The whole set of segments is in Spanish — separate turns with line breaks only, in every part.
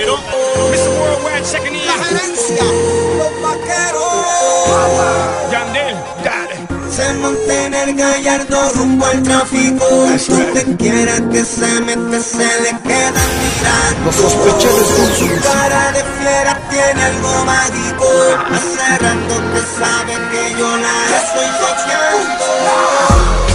Pero, Mr. Worldwide.
La gerencia, los vaqueros.
Yandel, dale.
Se monta en el gallardo rumbo al tráfico. Donde quiera que se mete, se le queda mirando.
Los sospechosos con su
cara de fiera tiene algo mágico. Acerrando que sabe que yo la estoy chequeando.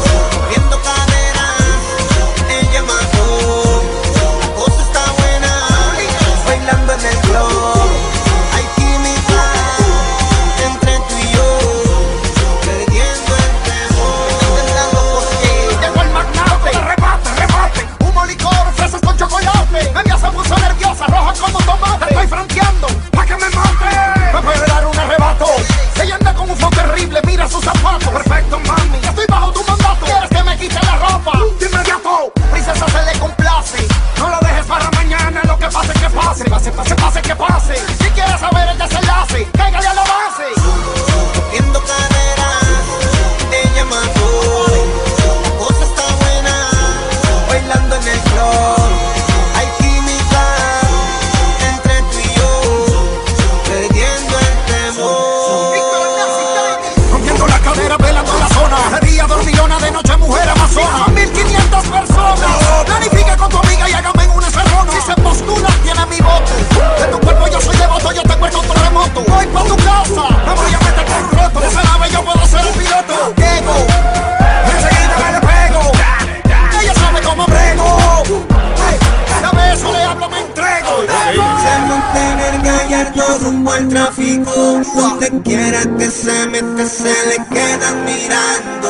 Rumbo al tráfico. Donde quiera que se mete, se le quedan mirando.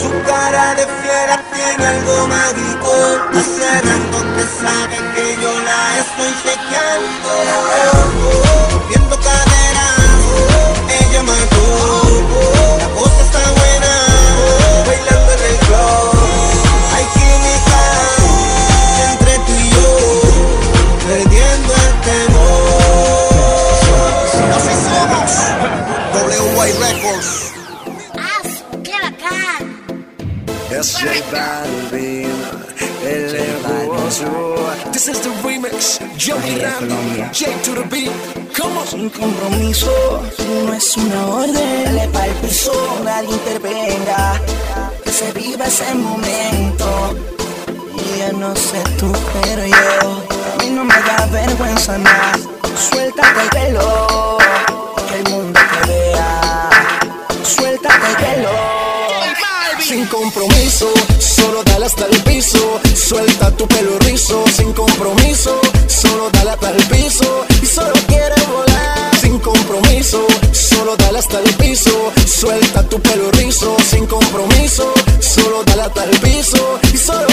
Su cara de fiera tiene algo mágico. Acerrando que sabe que yo la estoy chequeando. Viendo caderas,
This is the remix. Joey Randy, J to the beat. Come on.
Sin compromiso, no es una orden. Dale pa'l piso, nadie intervenga. Que se viva ese momento. Y ya no sé tú, pero yo. A mí no me da vergüenza nada. Suéltate el pelo, que el mundo te vea. Suéltate el pelo.
Sin compromiso, solo dale hasta el piso. Suelta tu pelo rizo, sin compromiso, solo dale hasta el piso. Y solo quiere volar. Sin compromiso, solo dale hasta el piso. Suelta tu pelo rizo, sin compromiso, solo dale hasta el piso. Y solo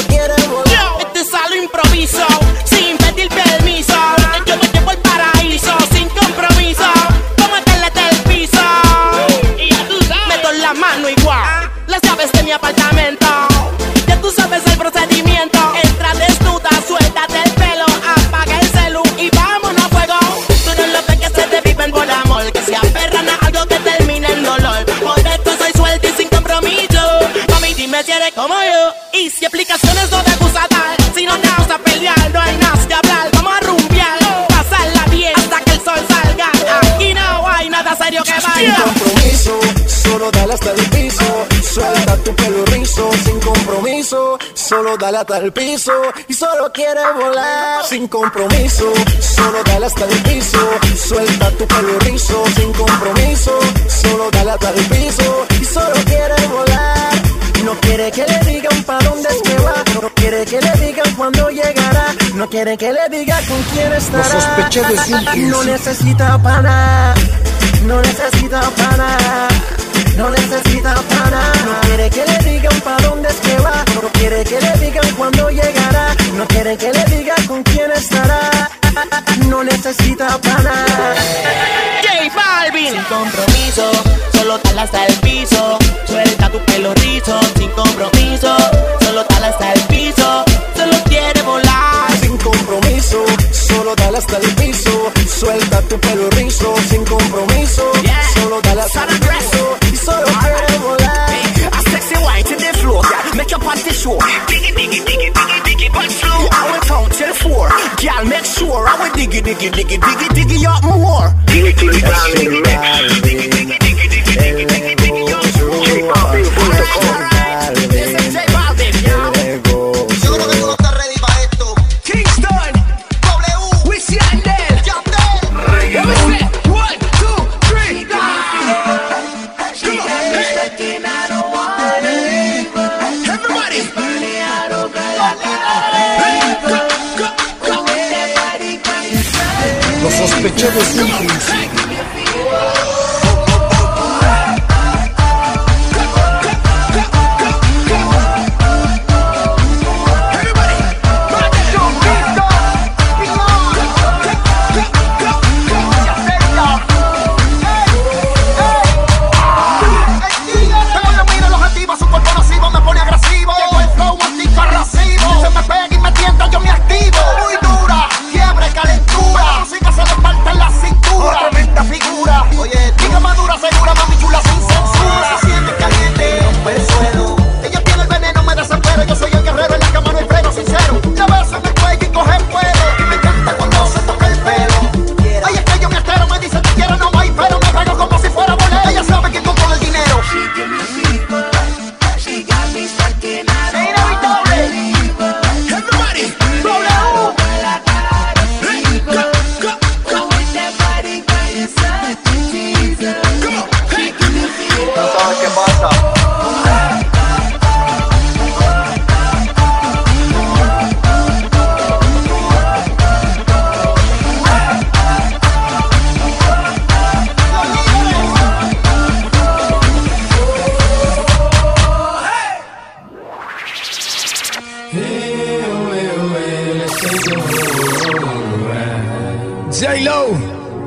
solo dale hasta el piso. Y solo quiere volar. Sin compromiso, solo dale hasta el piso. Suelta tu pelo rizo, sin compromiso, solo dale hasta el piso. Y solo quiere volar. No quiere que le digan pa' dónde es que va. No quiere que le digan cuándo llegará. No quiere que le diga con quién estará.
Los sospechosos sin
No necesita pana. No necesita pana. No necesita pana. No quiere que le digan que le digan cuándo llegará. No quiere que le diga con quién estará. No necesita pana.
J Balvin.
Sin compromiso, solo dale hasta el piso. Suelta tu pelo rizo, sin compromiso, solo dale hasta el piso. Solo quiere volar.
Sin compromiso, solo dale hasta el piso. Suelta tu pelo rizo, sin compromiso. Solo dale hasta el piso.
tour. Diggy, diggy, diggy, diggy, diggy, but flow. I will count till four.
Y'all make sure I will diggy, diggy, diggy, diggy, diggy up more.
Diggy, diggy,
diggy,
diggy, diggy, diggy,
diggy.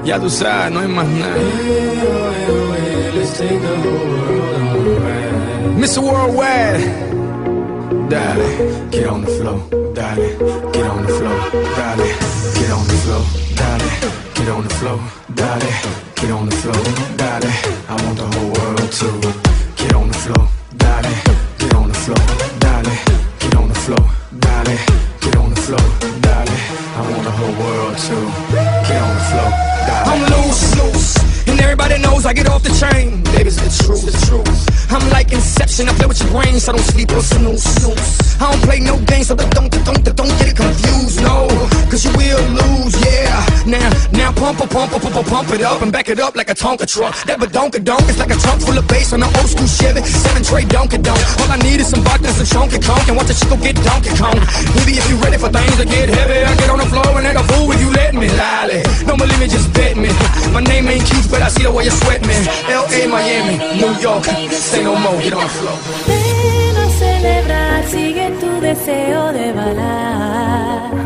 Ya tú sabes, no hay más nada. Mr. Worldwide, dale, get on the flow, dale, get on the flow, dale, get on the flow, dale, get on the flow, dale, get on the flow, dale. Inception, I play with your brain, so I don't sleep or snooze. I don't play no games, so don't, don't, don't, don't get it confused, no. Cause you will lose, yeah. Now, now pump, pump, pump, pump, pump, pump it up and back it up like a Tonka truck. That badonka donk is like a trunk full of bass on an old school Chevy. Seven tray donkey donk. All I need is some vodka some chunky conk and watch the shit go get donkey kong. Maybe if you ready for things to get heavy, I get on the floor and act a fool if you let me. Lolly, don't believe me, just bet me. My name ain't Keith, but I see the way you sweat me. L.A., Miami, New York, say no more, get on the floor.
Ven a celebrar, sigue tu deseo de bailar.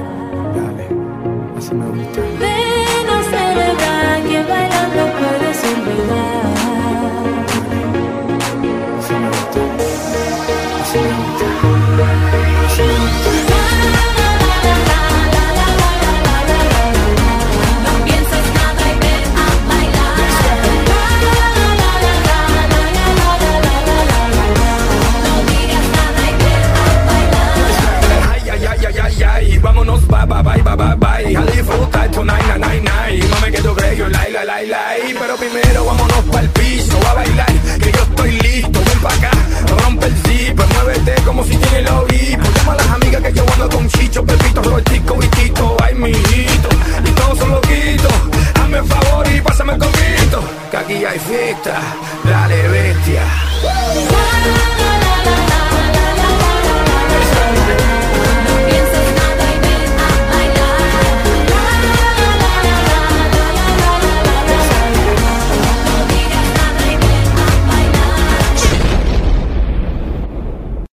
Primero vámonos pa'l piso a bailar, que yo estoy listo, ven pa' acá. Rompe el zip, muévete como si tiene el oído. Llama las amigas que yo ando con Chicho, Pepito, Robertico Tito. Ay, mijito, y todos son loquitos. Hazme el favor y pásame el coquito, que aquí hay fiesta. Dale, bestia.